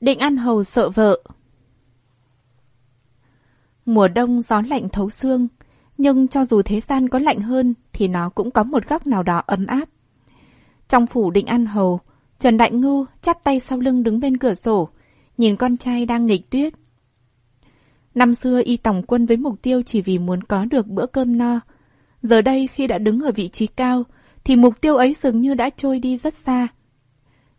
Định ăn hầu sợ vợ. Mùa đông gió lạnh thấu xương, nhưng cho dù thế gian có lạnh hơn thì nó cũng có một góc nào đó ấm áp. Trong phủ định ăn hầu, Trần Đại Ngưu chắp tay sau lưng đứng bên cửa sổ, nhìn con trai đang nghịch tuyết. Năm xưa y tổng quân với mục tiêu chỉ vì muốn có được bữa cơm no. Giờ đây khi đã đứng ở vị trí cao, thì mục tiêu ấy dường như đã trôi đi rất xa.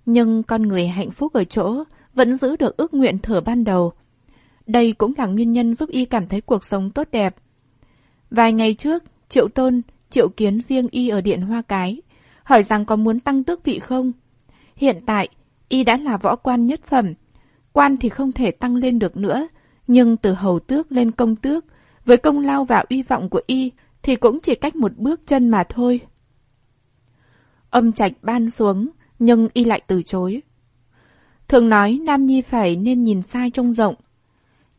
Nhưng con người hạnh phúc ở chỗ vẫn giữ được ước nguyện thở ban đầu. Đây cũng là nguyên nhân giúp y cảm thấy cuộc sống tốt đẹp. Vài ngày trước, Triệu Tôn, Triệu Kiến riêng y ở Điện Hoa Cái, hỏi rằng có muốn tăng tước vị không? Hiện tại, y đã là võ quan nhất phẩm. Quan thì không thể tăng lên được nữa, nhưng từ hầu tước lên công tước, với công lao và uy vọng của y thì cũng chỉ cách một bước chân mà thôi. Âm trạch ban xuống, nhưng y lại từ chối. Thường nói Nam Nhi phải nên nhìn sai trông rộng,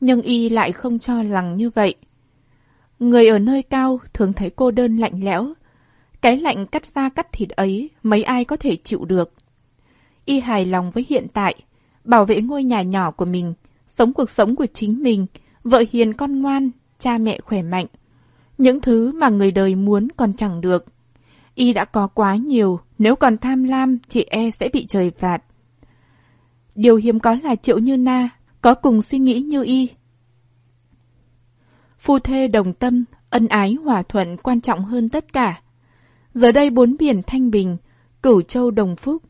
nhưng y lại không cho rằng như vậy. Người ở nơi cao thường thấy cô đơn lạnh lẽo. Cái lạnh cắt da cắt thịt ấy mấy ai có thể chịu được. Y hài lòng với hiện tại, bảo vệ ngôi nhà nhỏ của mình, sống cuộc sống của chính mình, vợ hiền con ngoan, cha mẹ khỏe mạnh. Những thứ mà người đời muốn còn chẳng được. Y đã có quá nhiều, nếu còn tham lam, chị e sẽ bị trời phạt. Điều hiếm có là Triệu Như Na, có cùng suy nghĩ như Y. Phu thê đồng tâm, ân ái hòa thuận quan trọng hơn tất cả. Giờ đây bốn biển thanh bình, cửu châu đồng phúc.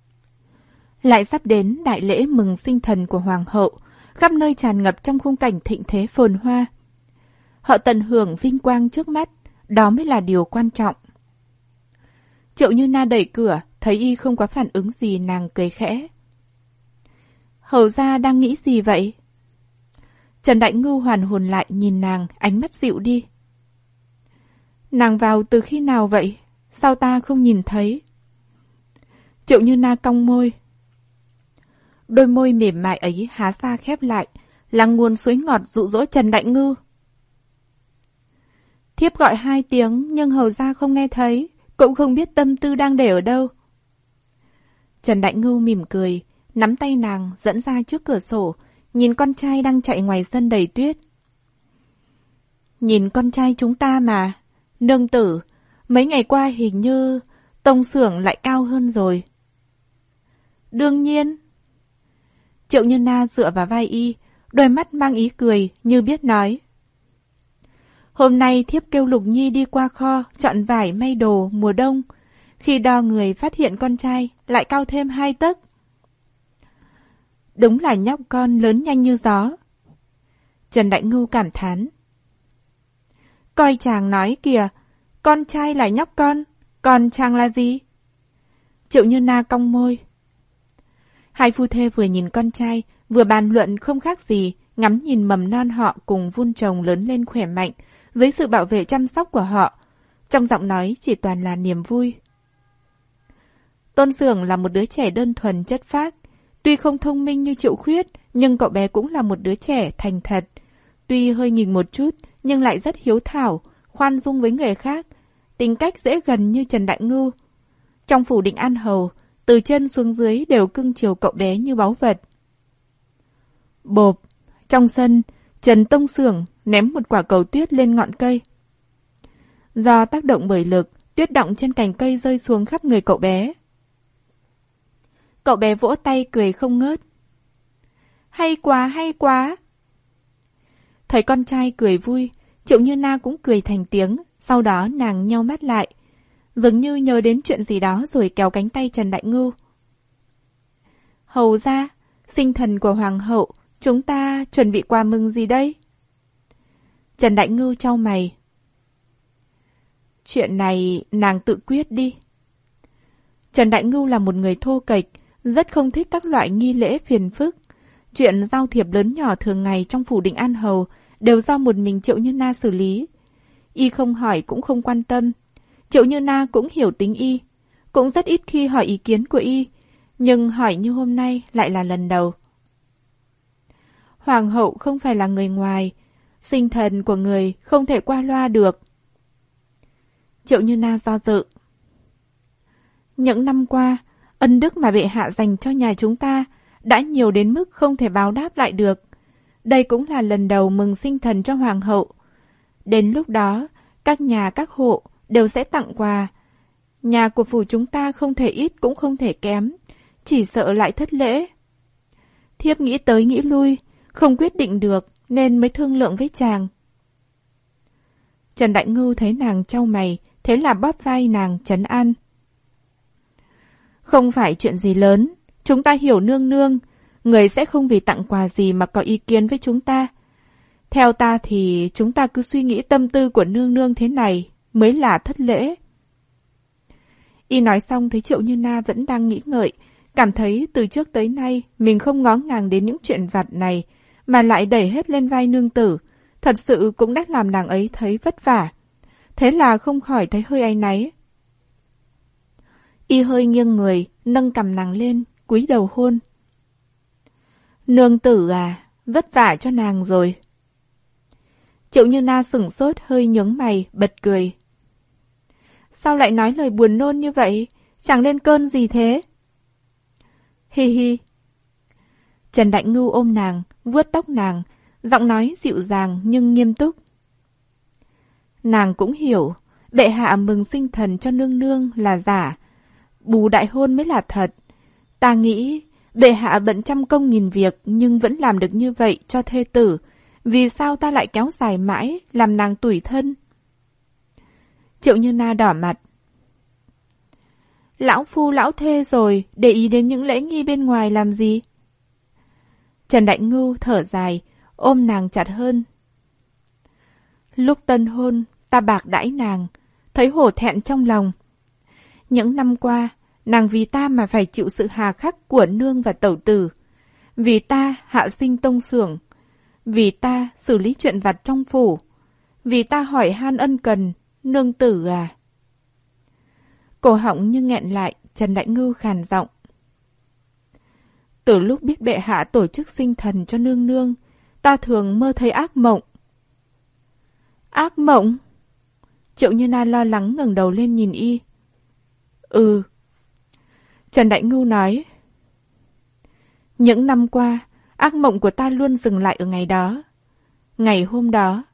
Lại sắp đến đại lễ mừng sinh thần của Hoàng hậu, khắp nơi tràn ngập trong khung cảnh thịnh thế phồn hoa. Họ tận hưởng vinh quang trước mắt, đó mới là điều quan trọng. Triệu Như Na đẩy cửa, thấy y không có phản ứng gì nàng cười khẽ. Hầu ra đang nghĩ gì vậy? Trần Đại Ngưu hoàn hồn lại nhìn nàng, ánh mắt dịu đi. Nàng vào từ khi nào vậy? Sao ta không nhìn thấy? Triệu Như Na cong môi. Đôi môi mềm mại ấy há ra khép lại, là nguồn suối ngọt dụ dỗ Trần Đại Ngư. Thiếp gọi hai tiếng nhưng hầu ra không nghe thấy, cũng không biết tâm tư đang để ở đâu. Trần Đại Ngưu mỉm cười, nắm tay nàng dẫn ra trước cửa sổ, nhìn con trai đang chạy ngoài sân đầy tuyết. Nhìn con trai chúng ta mà, nương tử, mấy ngày qua hình như tông xưởng lại cao hơn rồi. Đương nhiên. Triệu Nhân Na dựa vào vai y, đôi mắt mang ý cười như biết nói. Hôm nay thiếp kêu Lục Nhi đi qua kho chọn vải may đồ mùa đông. Khi đo người phát hiện con trai lại cao thêm hai tấc. Đúng là nhóc con lớn nhanh như gió. Trần Đại Ngưu cảm thán. Coi chàng nói kìa, con trai là nhóc con, còn chàng là gì? Triệu Như Na cong môi. Hai phu thê vừa nhìn con trai, vừa bàn luận không khác gì, ngắm nhìn mầm non họ cùng vun trồng lớn lên khỏe mạnh, dưới sự bảo vệ chăm sóc của họ. Trong giọng nói chỉ toàn là niềm vui. Tôn Sưởng là một đứa trẻ đơn thuần chất phác. Tuy không thông minh như Triệu Khuyết, nhưng cậu bé cũng là một đứa trẻ thành thật. Tuy hơi nghịch một chút, nhưng lại rất hiếu thảo, khoan dung với người khác, tính cách dễ gần như Trần Đại Ngưu. Trong phủ định An Hầu, từ chân xuống dưới đều cưng chiều cậu bé như báu vật. Bộp, trong sân, Trần Tông Sưởng ném một quả cầu tuyết lên ngọn cây. Do tác động bởi lực, tuyết động trên cành cây rơi xuống khắp người cậu bé. Cậu bé vỗ tay cười không ngớt. Hay quá, hay quá! Thấy con trai cười vui, Triệu Như Na cũng cười thành tiếng, sau đó nàng nhau mắt lại. Dường như nhớ đến chuyện gì đó rồi kéo cánh tay Trần Đại Ngưu. Hầu ra, sinh thần của Hoàng hậu, chúng ta chuẩn bị quà mừng gì đây? Trần Đại Ngưu trao mày. Chuyện này nàng tự quyết đi. Trần Đại Ngưu là một người thô kệch, rất không thích các loại nghi lễ phiền phức. Chuyện giao thiệp lớn nhỏ thường ngày trong phủ định An Hầu đều do một mình Triệu Như Na xử lý. Y không hỏi cũng không quan tâm. Triệu Như Na cũng hiểu tính Y, cũng rất ít khi hỏi ý kiến của Y, nhưng hỏi như hôm nay lại là lần đầu. Hoàng hậu không phải là người ngoài, sinh thần của người không thể qua loa được. Triệu Như Na do dự. Những năm qua, ân đức mà bệ hạ dành cho nhà chúng ta đã nhiều đến mức không thể báo đáp lại được. Đây cũng là lần đầu mừng sinh thần cho hoàng hậu. Đến lúc đó, các nhà các hộ đều sẽ tặng quà. Nhà của phủ chúng ta không thể ít cũng không thể kém, chỉ sợ lại thất lễ. Thiếp nghĩ tới nghĩ lui, không quyết định được nên mới thương lượng với chàng. Trần Đại Ngưu thấy nàng trao mày, thế là bóp vai nàng chấn an. Không phải chuyện gì lớn, chúng ta hiểu nương nương, người sẽ không vì tặng quà gì mà có ý kiến với chúng ta. Theo ta thì chúng ta cứ suy nghĩ tâm tư của nương nương thế này mới là thất lễ. Y nói xong thấy Triệu Như Na vẫn đang nghĩ ngợi, cảm thấy từ trước tới nay mình không ngó ngàng đến những chuyện vặt này, mà lại đẩy hết lên vai nương tử, thật sự cũng đã làm nàng ấy thấy vất vả. Thế là không khỏi thấy hơi áy náy. Y hơi nghiêng người, nâng cầm nàng lên, cúi đầu hôn. Nương tử à, vất vả cho nàng rồi. Triệu Như Na sửng sốt hơi nhướng mày, bật cười. Sao lại nói lời buồn nôn như vậy? Chẳng lên cơn gì thế? Hi hi. Trần Đại Ngưu ôm nàng, vuốt tóc nàng, giọng nói dịu dàng nhưng nghiêm túc. Nàng cũng hiểu, bệ hạ mừng sinh thần cho nương nương là giả, bù đại hôn mới là thật. Ta nghĩ, bệ hạ bận trăm công nghìn việc nhưng vẫn làm được như vậy cho thê tử, vì sao ta lại kéo dài mãi, làm nàng tủi thân? Triệu Như Na đỏ mặt. Lão phu lão thê rồi, để ý đến những lễ nghi bên ngoài làm gì? Trần Đại Ngưu thở dài, ôm nàng chặt hơn. Lúc tân hôn, ta bạc đãi nàng, thấy hổ thẹn trong lòng. Những năm qua, nàng vì ta mà phải chịu sự hà khắc của nương và tẩu tử. Vì ta hạ sinh tông xưởng. Vì ta xử lý chuyện vặt trong phủ. Vì ta hỏi han ân cần, nương tử à. Cổ họng như nghẹn lại, Trần Đại Ngưu khàn giọng. Từ lúc biết bệ hạ tổ chức sinh thần cho nương nương, ta thường mơ thấy ác mộng. Ác mộng? Triệu Như Na lo lắng ngẩng đầu lên nhìn y. Ừ. Trần Đại Ngưu nói. Những năm qua, ác mộng của ta luôn dừng lại ở ngày đó. Ngày hôm đó,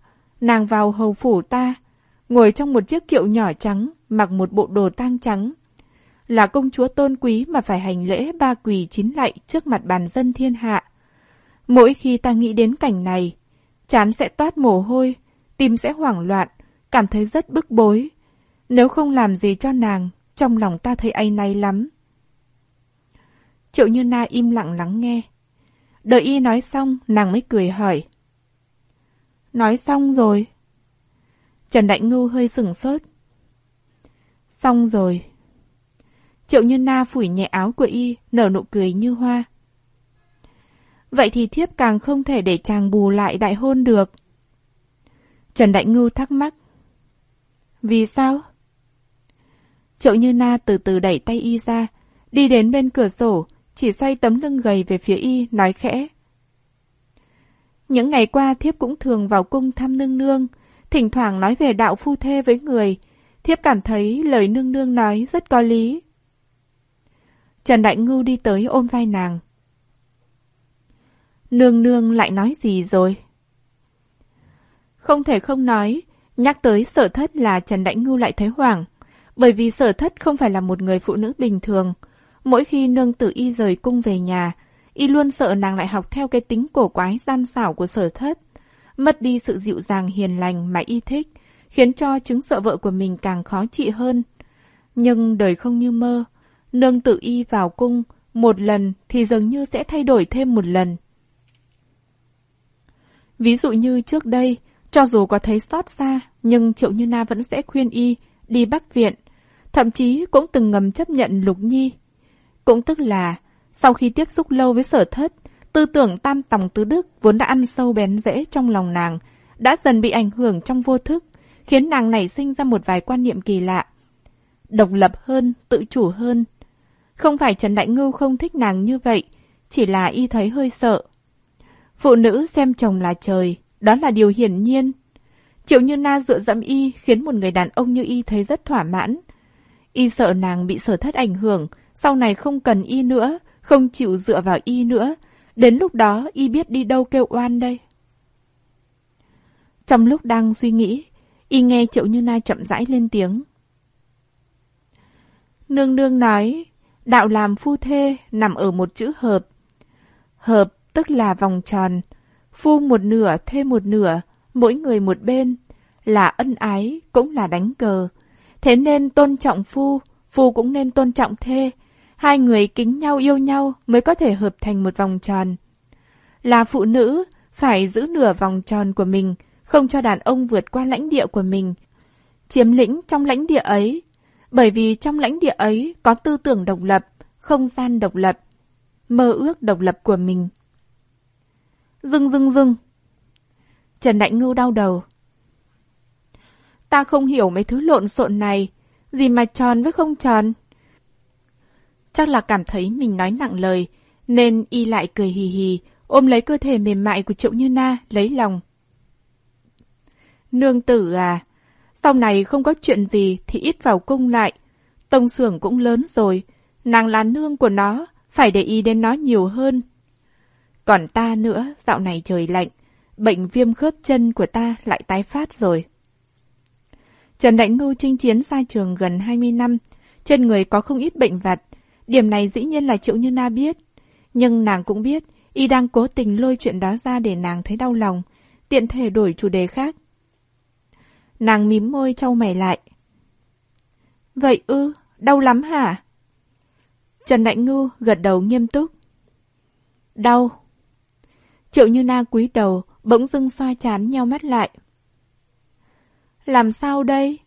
nàng vào hầu phủ ta, ngồi trong một chiếc kiệu nhỏ trắng, mặc một bộ đồ tang trắng. Là công chúa tôn quý mà phải hành lễ ba quỳ chín lạy trước mặt bàn dân thiên hạ. Mỗi khi ta nghĩ đến cảnh này, chán sẽ toát mồ hôi, tim sẽ hoảng loạn, cảm thấy rất bức bối. Nếu không làm gì cho nàng, trong lòng ta thấy ai nay lắm. Triệu Như Na im lặng lắng nghe. Đợi y nói xong, nàng mới cười hỏi. Nói xong rồi. Trần Đại Ngưu hơi sửng sốt. Xong rồi. Triệu Như Na phủi nhẹ áo của y, nở nụ cười như hoa. Vậy thì thiếp càng không thể để chàng bù lại đại hôn được. Trần Đại Ngưu thắc mắc. Vì sao? Triệu Như Na từ từ đẩy tay y ra, đi đến bên cửa sổ, chỉ xoay tấm lưng gầy về phía y, nói khẽ. Những ngày qua thiếp cũng thường vào cung thăm nương nương, thỉnh thoảng nói về đạo phu thê với người. Thiếp cảm thấy lời nương nương nói rất có lý. Trần Đại Ngưu đi tới ôm vai nàng. Nương nương lại nói gì rồi? Không thể không nói, nhắc tới sở thất là Trần Đại Ngưu lại thấy hoảng, bởi vì sở thất không phải là một người phụ nữ bình thường. Mỗi khi nương tử y rời cung về nhà, y luôn sợ nàng lại học theo cái tính cổ quái gian xảo của sở thất, mất đi sự dịu dàng hiền lành mà y thích, khiến cho chứng sợ vợ của mình càng khó trị hơn. Nhưng đời không như mơ, nương tử y vào cung, một lần thì dường như sẽ thay đổi thêm một lần. Ví dụ như trước đây, cho dù có thấy xót xa, nhưng Triệu Như Na vẫn sẽ khuyên y đi Bắc Viện, thậm chí cũng từng ngầm chấp nhận Lục Nhi. Cũng tức là, sau khi tiếp xúc lâu với sở thất, tư tưởng tam tòng tứ đức vốn đã ăn sâu bén rễ trong lòng nàng, đã dần bị ảnh hưởng trong vô thức, khiến nàng nảy sinh ra một vài quan niệm kỳ lạ. Độc lập hơn, tự chủ hơn. Không phải Trần Đại Ngưu không thích nàng như vậy, chỉ là y thấy hơi sợ. Phụ nữ xem chồng là trời, đó là điều hiển nhiên. Triệu Như Na dựa dẫm y khiến một người đàn ông như y thấy rất thỏa mãn. Y sợ nàng bị sở thất ảnh hưởng, sau này không cần y nữa, không chịu dựa vào y nữa. Đến lúc đó y biết đi đâu kêu oan đây. Trong lúc đang suy nghĩ, y nghe Triệu Như Na chậm rãi lên tiếng. Nương nương nói, đạo làm phu thê nằm ở một chữ hợp. Hợp tức là vòng tròn, phu một nửa thê một nửa, mỗi người một bên, là ân ái cũng là đánh cờ. Thế nên tôn trọng phu, phu cũng nên tôn trọng thê. Hai người kính nhau yêu nhau mới có thể hợp thành một vòng tròn. Là phụ nữ, phải giữ nửa vòng tròn của mình, không cho đàn ông vượt qua lãnh địa của mình. Chiếm lĩnh trong lãnh địa ấy, bởi vì trong lãnh địa ấy có tư tưởng độc lập, không gian độc lập, mơ ước độc lập của mình. Dưng dưng dưng. Trần Đại Ngưu đau đầu. Ta không hiểu mấy thứ lộn xộn này, gì mà tròn với không tròn. Chắc là cảm thấy mình nói nặng lời, nên y lại cười hì hì, ôm lấy cơ thể mềm mại của Triệu Như Na, lấy lòng. Nương tử à, sau này không có chuyện gì thì ít vào cung lại. Tông xưởng cũng lớn rồi, nàng là nương của nó, phải để ý đến nó nhiều hơn. Còn ta nữa, dạo này trời lạnh, bệnh viêm khớp chân của ta lại tái phát rồi. Trần Đại Ngưu chinh chiến xa trường gần 20 năm, trên người có không ít bệnh vặt. Điểm này dĩ nhiên là Triệu Như Na biết. Nhưng nàng cũng biết, y đang cố tình lôi chuyện đó ra để nàng thấy đau lòng, tiện thể đổi chủ đề khác. Nàng mím môi trâu mày lại. Vậy ư, đau lắm hả? Trần Đại ngư gật đầu nghiêm túc. Đau. Triệu Như Na cúi đầu, bỗng dưng xoa chán nhau mắt lại. Làm sao đây?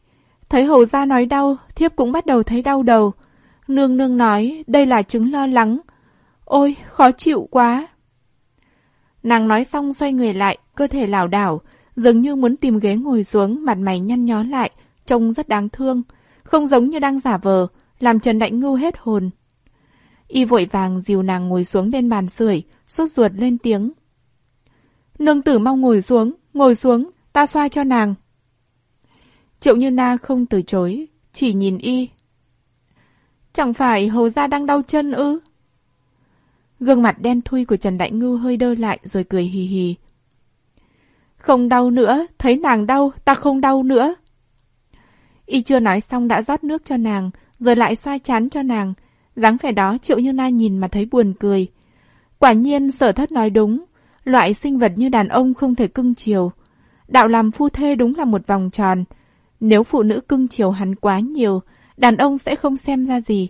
Thấy hầu gia nói đau, thiếp cũng bắt đầu thấy đau đầu. Nương nương nói đây là chứng lo lắng. Ôi, khó chịu quá. Nàng nói xong xoay người lại, cơ thể lảo đảo, dường như muốn tìm ghế ngồi xuống, mặt mày nhăn nhó lại, trông rất đáng thương, không giống như đang giả vờ, làm Trần Đại Ngưu hết hồn. Y vội vàng dìu nàng ngồi xuống bên bàn sưởi, sốt ruột lên tiếng. Nương tử mau ngồi xuống, ngồi xuống, ta xoa cho nàng. Triệu Như Na không từ chối, chỉ nhìn y. Chẳng phải hầu gia đang đau chân ư? Gương mặt đen thui của Trần Đại Ngưu hơi đơ lại rồi cười hì hì. Không đau nữa, thấy nàng đau, ta không đau nữa. Y chưa nói xong đã rót nước cho nàng, rồi lại xoa chán cho nàng. dáng vẻ đó Triệu Như Na nhìn mà thấy buồn cười. Quả nhiên sở thất nói đúng, loại sinh vật như đàn ông không thể cưng chiều. Đạo làm phu thê đúng là một vòng tròn, nếu phụ nữ cưng chiều hắn quá nhiều, đàn ông sẽ không xem ra gì.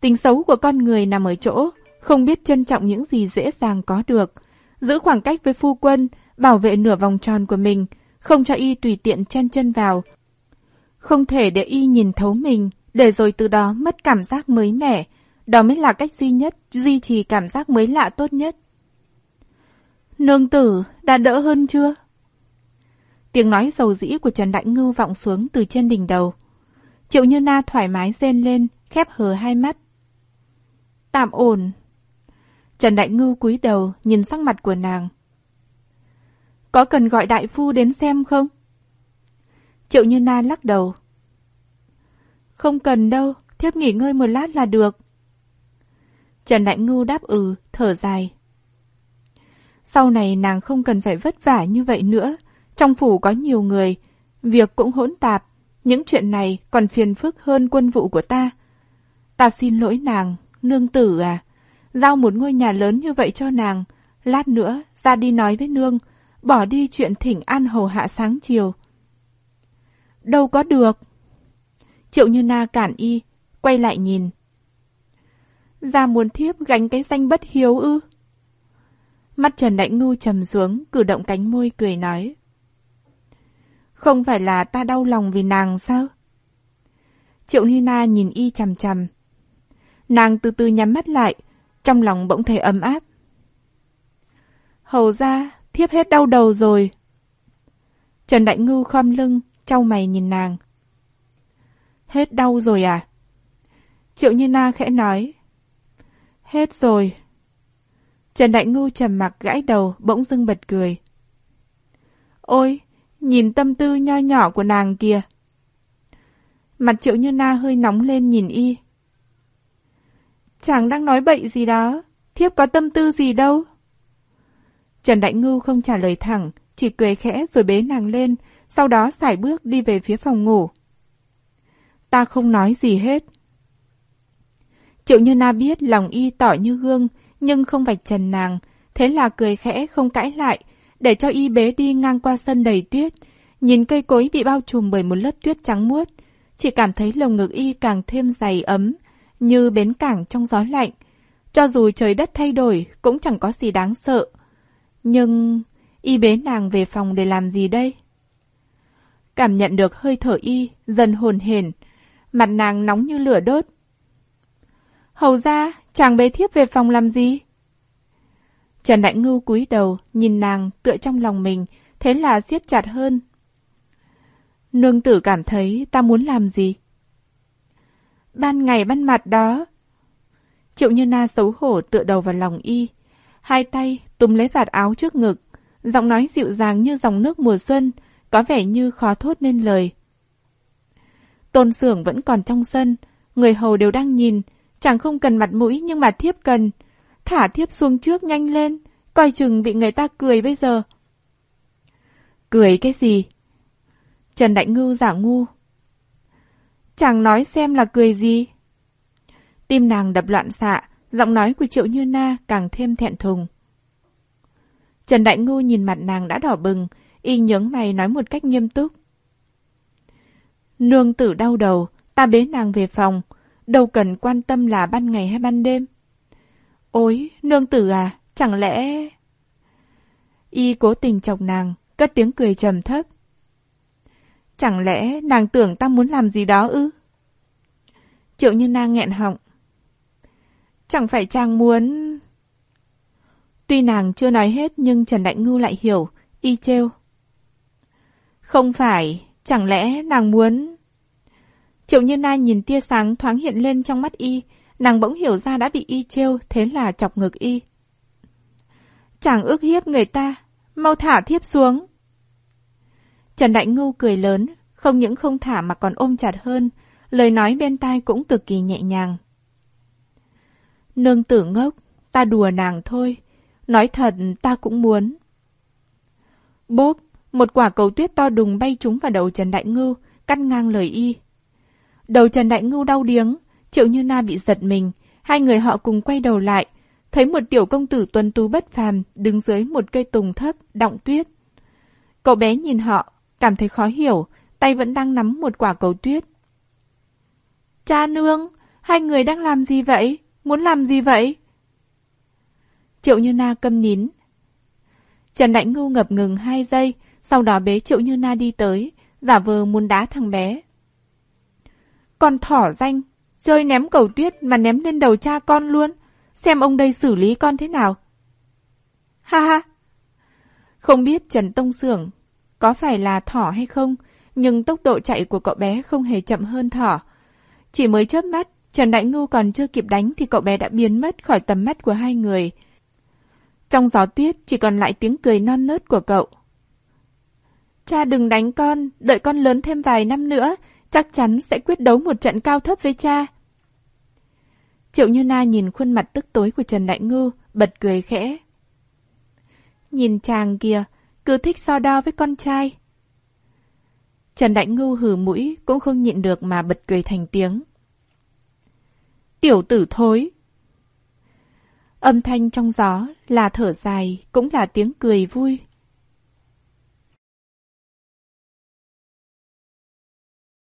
Tính xấu của con người nằm ở chỗ, không biết trân trọng những gì dễ dàng có được. Giữ khoảng cách với phu quân, bảo vệ nửa vòng tròn của mình, không cho y tùy tiện chen chân vào. Không thể để y nhìn thấu mình, để rồi từ đó mất cảm giác mới mẻ. Đó mới là cách duy nhất, duy trì cảm giác mới lạ tốt nhất. Nương tử, đã đỡ hơn chưa? Tiếng nói dầu dĩ của Trần Đại Ngưu vọng xuống từ trên đỉnh đầu. Triệu Như Na thoải mái rên lên, khép hờ hai mắt. Tạm ổn. Trần Đại Ngưu cúi đầu, nhìn sắc mặt của nàng. Có cần gọi đại phu đến xem không? Triệu Như Na lắc đầu. Không cần đâu, thiếp nghỉ ngơi một lát là được. Trần Đại Ngưu đáp ừ, thở dài. Sau này nàng không cần phải vất vả như vậy nữa, trong phủ có nhiều người, việc cũng hỗn tạp, những chuyện này còn phiền phức hơn quân vụ của ta. Ta xin lỗi nàng, nương tử à, giao một ngôi nhà lớn như vậy cho nàng, lát nữa ra đi nói với nương, bỏ đi chuyện thỉnh an hầu hạ sáng chiều. Đâu có được. Triệu Như Na cản y, quay lại nhìn. Ra muốn thiếp gánh cái danh bất hiếu ư? Mắt Trần Đại Ngu trầm xuống, cử động cánh môi cười nói. Không phải là ta đau lòng vì nàng sao? Triệu Nina nhìn y chằm chằm. Nàng từ từ nhắm mắt lại, trong lòng bỗng thấy ấm áp. Hầu ra, thiếp hết đau đầu rồi. Trần Đại Ngưu khom lưng, trao mày nhìn nàng. Hết đau rồi à? Triệu Như Na khẽ nói. Hết rồi. Trần Đại Ngưu trầm mặc gãi đầu, bỗng dưng bật cười. Ôi, Nhìn tâm tư nho nhỏ của nàng kìa. Mặt triệu như na hơi nóng lên nhìn y. Chàng đang nói bậy gì đó, thiếp có tâm tư gì đâu. Trần Đại Ngưu không trả lời thẳng, chỉ cười khẽ rồi bế nàng lên, sau đó xài bước đi về phía phòng ngủ. Ta không nói gì hết. Triệu Như Na biết lòng y tỏ như gương, nhưng không vạch trần nàng, thế là cười khẽ không cãi lại, để cho y bế đi ngang qua sân đầy tuyết, nhìn cây cối bị bao trùm bởi một lớp tuyết trắng muốt, chỉ cảm thấy lồng ngực y càng thêm dày ấm, như bến cảng trong gió lạnh. Cho dù trời đất thay đổi, cũng chẳng có gì đáng sợ. Nhưng y bế nàng về phòng để làm gì đây? Cảm nhận được hơi thở y, dần hồn hển, mặt nàng nóng như lửa đốt. Hầu ra, chàng bế thiếp về phòng làm gì? Trần Đại Ngưu cúi đầu, nhìn nàng tựa trong lòng mình, thế là siết chặt hơn. Nương tử cảm thấy ta muốn làm gì? Ban ngày ban mặt đó. Triệu Như Na xấu hổ tựa đầu vào lòng y, hai tay túm lấy vạt áo trước ngực, giọng nói dịu dàng như dòng nước mùa xuân, có vẻ như khó thốt nên lời. Tôn sưởng vẫn còn trong sân, người hầu đều đang nhìn, chẳng không cần mặt mũi nhưng mà thiếp cần. Thả thiếp xuống trước nhanh lên, coi chừng bị người ta cười bây giờ. Cười cái gì? Trần Đại Ngưu giả ngu. Chẳng nói xem là cười gì. Tim nàng đập loạn xạ, giọng nói của Triệu Như Na càng thêm thẹn thùng. Trần Đại Ngưu nhìn mặt nàng đã đỏ bừng, y nhướng mày nói một cách nghiêm túc. Nương tử đau đầu, ta bế nàng về phòng, đâu cần quan tâm là ban ngày hay ban đêm. Ôi, nương tử à, chẳng lẽ... Y cố tình chọc nàng, cất tiếng cười trầm thấp. Chẳng lẽ nàng tưởng ta muốn làm gì đó ư? Triệu như nàng nghẹn họng. Chẳng phải chàng muốn... Tuy nàng chưa nói hết nhưng Trần Đại Ngưu lại hiểu, y trêu. Không phải, chẳng lẽ nàng muốn... Triệu Như Na nhìn tia sáng thoáng hiện lên trong mắt y, nàng bỗng hiểu ra đã bị y trêu, thế là chọc ngực y. Chàng ước hiếp người ta, mau thả thiếp xuống. Trần Đại Ngưu cười lớn, không những không thả mà còn ôm chặt hơn, lời nói bên tai cũng cực kỳ nhẹ nhàng. Nương tử ngốc, ta đùa nàng thôi, nói thật ta cũng muốn. Bốp, một quả cầu tuyết to đùng bay trúng vào đầu Trần Đại Ngưu, cắt ngang lời y. Đầu Trần Đại Ngưu đau điếng, Triệu Như Na bị giật mình, hai người họ cùng quay đầu lại, thấy một tiểu công tử tuân tú bất phàm đứng dưới một cây tùng thấp, đọng tuyết. Cậu bé nhìn họ, cảm thấy khó hiểu, tay vẫn đang nắm một quả cầu tuyết. Cha nương, hai người đang làm gì vậy? Muốn làm gì vậy? Triệu Như Na câm nín. Trần Đại Ngưu ngập ngừng hai giây, sau đó bế Triệu Như Na đi tới, giả vờ muốn đá thằng bé. Con thỏ danh, chơi ném cầu tuyết mà ném lên đầu cha con luôn, xem ông đây xử lý con thế nào. Ha ha! Không biết Trần Tông Sưởng có phải là thỏ hay không, nhưng tốc độ chạy của cậu bé không hề chậm hơn thỏ. Chỉ mới chớp mắt, Trần Đại Ngưu còn chưa kịp đánh thì cậu bé đã biến mất khỏi tầm mắt của hai người. Trong gió tuyết chỉ còn lại tiếng cười non nớt của cậu. Cha đừng đánh con, đợi con lớn thêm vài năm nữa, chắc chắn sẽ quyết đấu một trận cao thấp với cha. Triệu Như Na nhìn khuôn mặt tức tối của Trần Đại ngư bật cười khẽ. Nhìn chàng kìa, cứ thích so đo với con trai. Trần Đại ngư hừ mũi, cũng không nhịn được mà bật cười thành tiếng. Tiểu tử thối! Âm thanh trong gió là thở dài, cũng là tiếng cười vui.